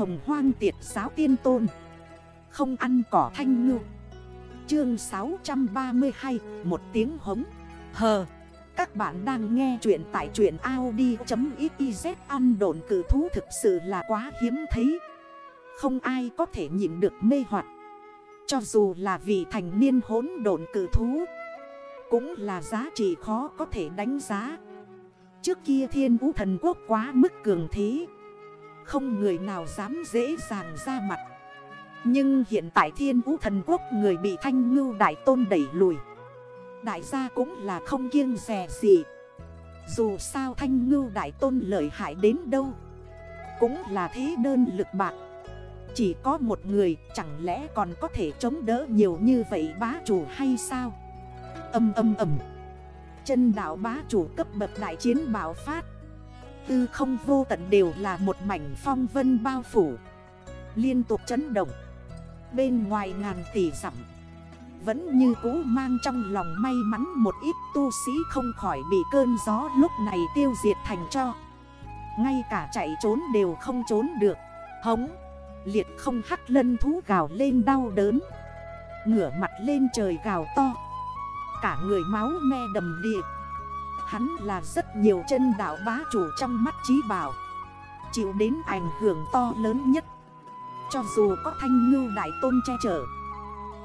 hồng hoang tiệt giáo tiên tôn. Không ăn cỏ thanh ngư. Chương 632 Một tiếng hống. Hờ Các bạn đang nghe chuyện tại chuyện Audi.xyz Ăn đồn cử thú thực sự là quá hiếm thấy. Không ai có thể nhìn được mê hoặc. Cho dù là vị thành niên hốn đồn cử thú, Cũng là giá trị khó có thể đánh giá. Trước kia thiên vũ thần quốc quá mức cường thế không người nào dám dễ dàng ra mặt. Nhưng hiện tại thiên vũ thần quốc người bị thanh ngưu đại tôn đẩy lùi. Đại gia cũng là không kiêng rè gì. Dù sao thanh ngưu đại tôn lợi hại đến đâu, Cũng là thế đơn lực bạc. Chỉ có một người, chẳng lẽ còn có thể chống đỡ nhiều như vậy bá chủ hay sao? Âm âm âm. Chân đảo bá chủ cấp bậc đại chiến bảo phát. Tư không vô tận đều là một mảnh phong vân bao phủ. Liên tục chấn động. Bên ngoài ngàn tỷ dặm. Vẫn như cũ mang trong lòng may mắn một ít tu sĩ không khỏi bị cơn gió lúc này tiêu diệt thành cho. Ngay cả chạy trốn đều không trốn được. Hống. Liệt không hắc lân thú gào lên đau đớn. Ngửa mặt lên trời gào to. Cả người máu me đầm địa Hắn là rất nhiều chân đảo bá chủ trong mắt trí bảo. Chịu đến ảnh hưởng to lớn nhất. Cho dù có thanh ngưu đại tôn che chở,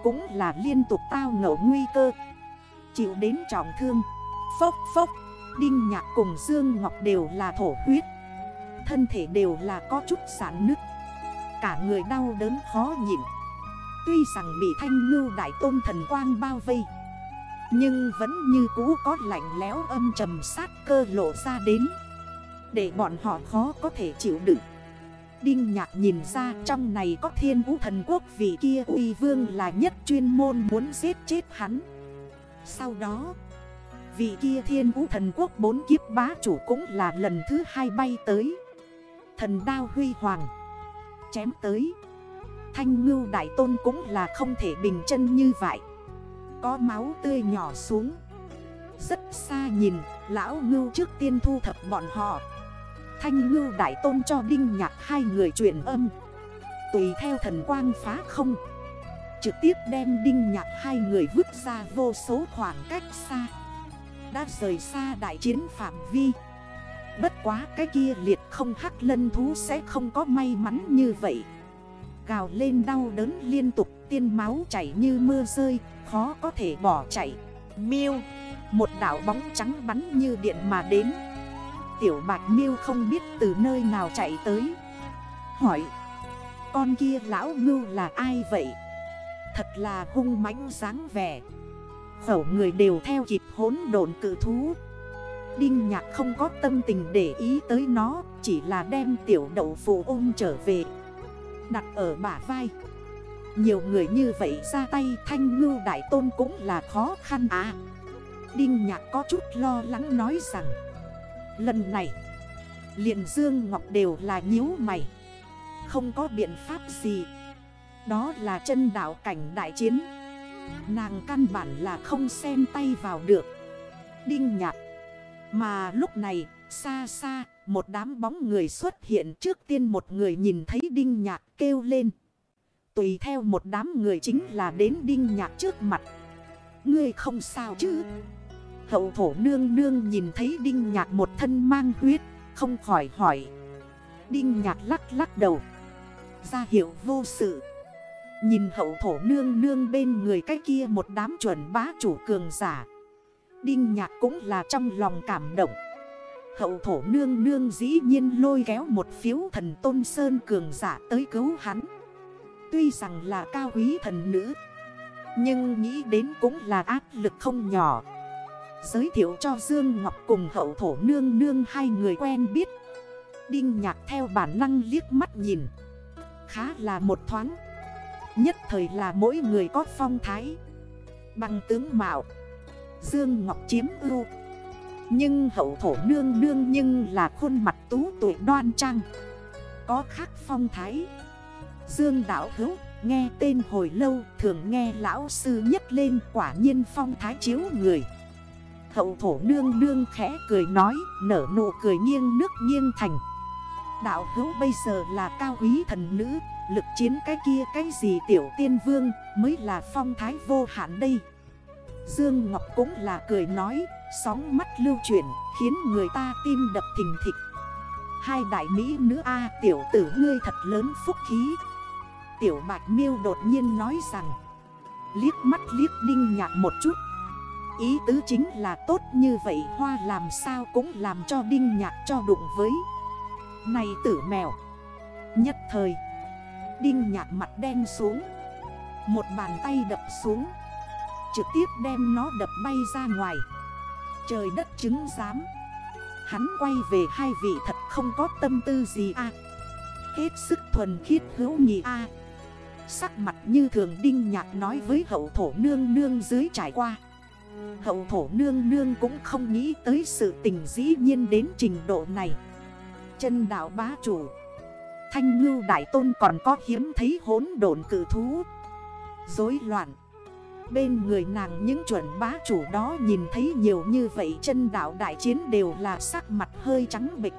Cũng là liên tục tao ngẫu nguy cơ. Chịu đến trọng thương, Phốc phốc, Đinh nhạc cùng Dương Ngọc đều là thổ huyết. Thân thể đều là có chút sản nứt. Cả người đau đớn khó nhịn. Tuy rằng bị thanh ngưu đại tôn thần quang bao vây nhưng vẫn như cũ có lạnh lẽo âm trầm sát cơ lộ ra đến. Để bọn họ khó có thể chịu đựng. Đinh nhạc nhìn ra trong này có thiên vũ thần quốc Vì kia uy vương là nhất chuyên môn muốn giết chết hắn. Sau đó, Vị kia thiên vũ thần quốc bốn kiếp bá chủ cũng là lần thứ hai bay tới. Thần đao huy hoàng, Chém tới. Thanh ngưu đại tôn cũng là không thể bình chân như vậy có máu tươi nhỏ xuống. Rất xa nhìn, Lão ngưu trước tiên thu thập bọn họ. Thanh ngưu đại tôn cho đinh nhạc hai người truyền âm. Tùy theo thần quang phá không. Trực tiếp đem đinh nhạc hai người vứt ra vô số khoảng cách xa. Đã rời xa đại chiến phạm vi. Bất quá cái kia liệt không hắc lân thú sẽ không có may mắn như vậy. Gào lên đau đớn liên tục, tiên máu chảy như mưa rơi, Khó có thể bỏ chạy. Miêu, Một đảo bóng trắng bắn như điện mà đến. Tiểu bạch miêu không biết từ nơi nào chạy tới. Hỏi, Con kia lão ngưu là ai vậy? Thật là hung mãnh dáng vẻ. Khẩu người đều theo kịp hốn đồn cự thú. Đinh nhạc không có tâm tình để ý tới nó, Chỉ là đem tiểu đậu phụ ôm trở về. Đặt ở bả vai. Nhiều người như vậy ra tay thanh ngưu đại tôn cũng là khó khăn à. Đinh nhạc có chút lo lắng nói rằng, Lần này, liền Dương Ngọc đều là nhíu mày. Không có biện pháp gì. Đó là chân đảo cảnh đại chiến. Nàng căn bản là không xem tay vào được. Đinh nhạc, Mà lúc này, xa xa một đám bóng người xuất hiện trước tiên một người nhìn thấy đinh nhạc kêu lên. Tùy theo một đám người chính là đến đinh nhạc trước mặt. Ngươi không sao chứ? Hậu thổ nương nương nhìn thấy đinh nhạc một thân mang huyết, Không khỏi hỏi. Đinh nhạc lắc lắc đầu. Ra hiệu vô sự. Nhìn hậu thổ nương nương bên người cái kia một đám chuẩn bá chủ cường giả. Đinh nhạc cũng là trong lòng cảm động. Hậu thổ nương nương dĩ nhiên lôi kéo một phiếu thần tôn sơn cường giả tới cứu hắn. Tuy rằng là cao quý thần nữ, Nhưng nghĩ đến cũng là áp lực không nhỏ. Giới thiệu cho Dương Ngọc cùng hậu thổ nương nương hai người quen biết. Đinh nhạc theo bản năng liếc mắt nhìn. Khá là một thoáng. Nhất thời là mỗi người có phong thái. Bằng tướng mạo. Dương Ngọc chiếm ưu. Nhưng hậu thổ nương nương nhưng là khuôn mặt tú tuổi đoan trang. Có khác phong thái. Dương Đạo Hữu, nghe tên hồi lâu, thường nghe lão sư nhất lên quả nhiên phong thái chiếu người. Hậu thổ nương nương khẽ cười nói, nở nụ cười nghiêng nước nghiêng thành. Đạo hữu bây giờ là cao quý thần nữ, Lực chiến cái kia cái gì tiểu tiên vương, Mới là phong thái vô hạn đây. Dương Ngọc cũng là cười nói, Sóng mắt lưu chuyển Khiến người ta tim đập thình thịch. Hai đại mỹ nữ A, tiểu tử ngươi thật lớn phúc khí. Tiểu bạch miêu đột nhiên nói rằng, Liếc mắt liếc đinh nhạc một chút. Ý tứ chính là tốt như vậy, hoa làm sao cũng làm cho đinh nhạc cho đụng với. Này tử mèo, Nhất thời, Đinh nhạc mặt đen xuống, Một bàn tay đập xuống. Trực tiếp đem nó đập bay ra ngoài. Trời đất chứng giám. Hắn quay về hai vị thật không có tâm tư gì a Hết sức thuần khiết hữu nhị a Sắc mặt như thường đinh nhạc nói với hậu thổ nương nương dưới trải qua. Hậu thổ nương nương cũng không nghĩ tới sự tình dĩ nhiên đến trình độ này. Chân đảo bá chủ. Thanh ngưu đại tôn còn có hiếm thấy hốn đồn cử thú. Dối loạn. Bên người nàng những chuẩn bá chủ đó nhìn thấy nhiều như vậy chân đảo đại chiến đều là sắc mặt hơi trắng bịch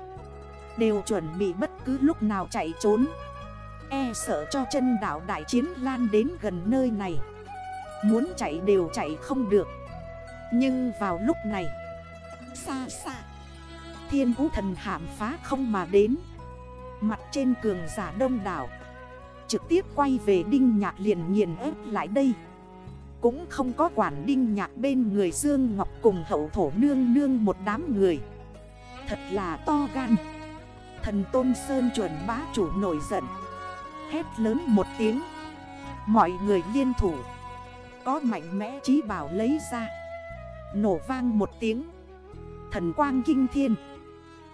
Đều chuẩn bị bất cứ lúc nào chạy trốn. E sợ cho chân đảo đại chiến lan đến gần nơi này. Muốn chạy đều chạy không được. Nhưng vào lúc này, Xa xa, Thiên vũ thần hạm phá không mà đến. Mặt trên cường giả đông đảo, Trực tiếp quay về đinh nhạc liền nghiền ép lại đây. Cũng không có quản đinh nhạc bên người Dương Ngọc cùng hậu thổ nương nương một đám người. Thật là to gan. Thần Tôn Sơn chuẩn bá chủ nổi giận. Hét lớn một tiếng. Mọi người liên thủ. Có mạnh mẽ trí bảo lấy ra. Nổ vang một tiếng. Thần quang kinh thiên.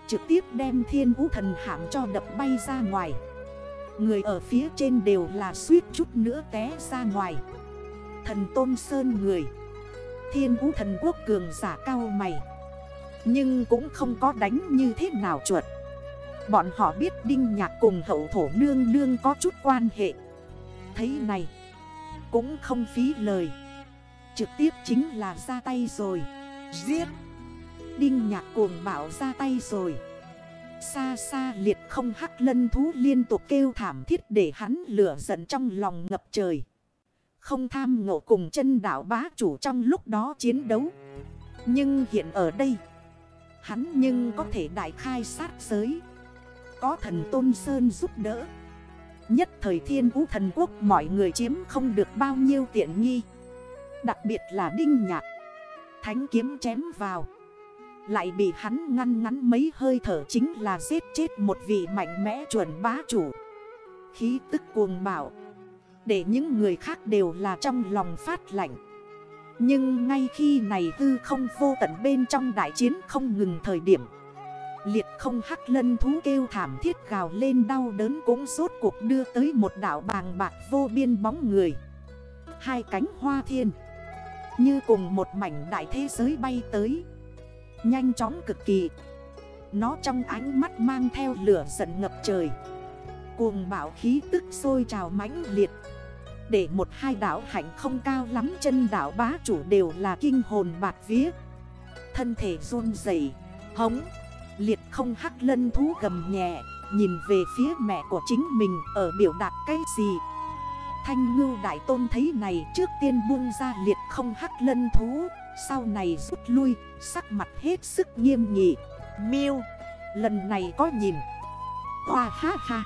Trực tiếp đem thiên vũ thần hạm cho đập bay ra ngoài. Người ở phía trên đều là suýt chút nữa té ra ngoài. Thần Tôn Sơn người. Thiên vũ thần quốc cường giả cao mày. Nhưng cũng không có đánh như thế nào chuột. Bọn họ biết Đinh Nhạc cùng hậu thổ nương nương có chút quan hệ. Thấy này, Cũng không phí lời. Trực tiếp chính là ra tay rồi. Giết! Đinh Nhạc cuồng bảo ra tay rồi. Xa xa liệt không hắc lân thú liên tục kêu thảm thiết để hắn lửa giận trong lòng ngập trời. Không tham ngộ cùng chân đảo bá chủ trong lúc đó chiến đấu. Nhưng hiện ở đây, hắn nhưng có thể đại khai sát giới. Có thần Tôn Sơn giúp đỡ. Nhất thời thiên vũ thần quốc mọi người chiếm không được bao nhiêu tiện nghi. Đặc biệt là đinh nhạc. Thánh kiếm chém vào. Lại bị hắn ngăn ngắn mấy hơi thở chính là giết chết một vị mạnh mẽ chuẩn bá chủ Khí tức cuồng bạo để những người khác đều là trong lòng phát lạnh. Nhưng ngay khi này hư không vô tận bên trong đại chiến không ngừng thời điểm, Liệt không hắc lân thú kêu thảm thiết gào lên đau đớn cũng rốt cuộc đưa tới một đảo bàng bạc vô biên bóng người. Hai cánh hoa thiên, Như cùng một mảnh đại thế giới bay tới, Nhanh chóng cực kỳ. Nó trong ánh mắt mang theo lửa giận ngập trời, Cuồng bảo khí tức sôi trào mãnh liệt. Để một hai đảo hạnh không cao lắm, chân đảo bá chủ đều là kinh hồn bạc vía. Thân thể run dày Hống, Liệt không hắc lân thú gầm nhẹ, Nhìn về phía mẹ của chính mình ở biểu đạt cái gì. Thanh ngưu đại tôn thấy này, trước tiên buông ra liệt không hắc lân thú, sau này rút lui, Sắc mặt hết sức nghiêm nghị. Miêu, Lần này có nhìn. Hoa ha ha.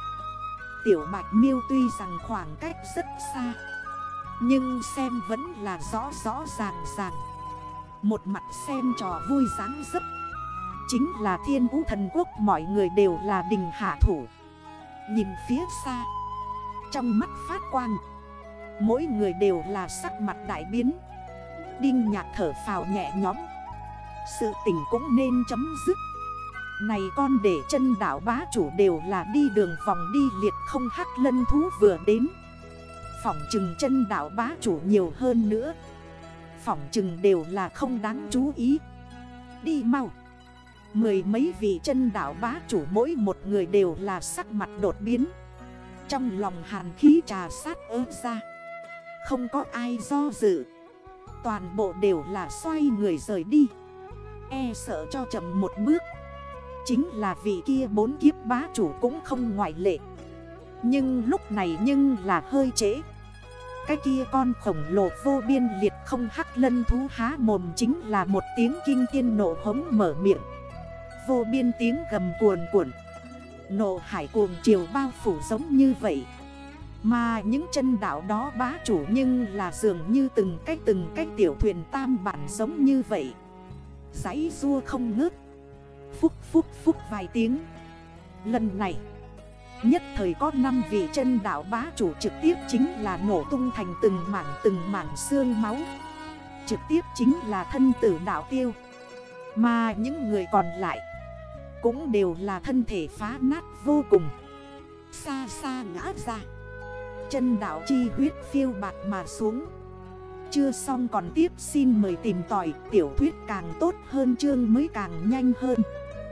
Tiểu bạch miêu tuy rằng khoảng cách rất xa, Nhưng xem vẫn là rõ rõ ràng ràng. Một mặt xem trò vui dáng dấp, Chính là thiên vũ thần quốc mọi người đều là đình hạ thủ. Nhìn phía xa, Trong mắt phát quang, Mỗi người đều là sắc mặt đại biến. Đinh nhạc thở phào nhẹ nhõm, Sự tình cũng nên chấm dứt. Này con để chân đảo bá chủ đều là đi đường vòng đi liệt không hắc lân thú vừa đến. Phỏng chừng chân đảo bá chủ nhiều hơn nữa. Phỏng chừng đều là không đáng chú ý. Đi mau. Mười mấy vị chân đảo bá chủ mỗi một người đều là sắc mặt đột biến. Trong lòng hàn khí trà sát ớt ra. Không có ai do dự. Toàn bộ đều là xoay người rời đi. E sợ cho chậm một bước. Chính là vị kia bốn kiếp bá chủ cũng không ngoại lệ. Nhưng lúc này nhưng là hơi trễ. Cái kia con khổng lồ vô biên liệt không hắc lân thú há mồm chính là một tiếng kinh tiên nộ hống mở miệng. Vô biên tiếng gầm cuồn cuộn. Nộ hải cuồng chiều bao phủ giống như vậy. Mà những chân đảo đó bá chủ nhưng là dường như từng cách từng cách tiểu thuyền tam bản giống như vậy. Giấy rua không ngớt. Phúc phúc phúc vài tiếng. Lần này, Nhất thời có 5 vị chân đảo bá chủ trực tiếp chính là nổ tung thành từng mảng từng mảng xương máu. Trực tiếp chính là thân tử đảo tiêu. Mà những người còn lại Cũng đều là thân thể phá nát vô cùng. Xa xa ngã ra. Chân đảo chi huyết phiêu bạc mà xuống. Chưa xong còn tiếp xin mời tìm tỏi Tiểu thuyết càng tốt hơn, chương mới càng nhanh hơn.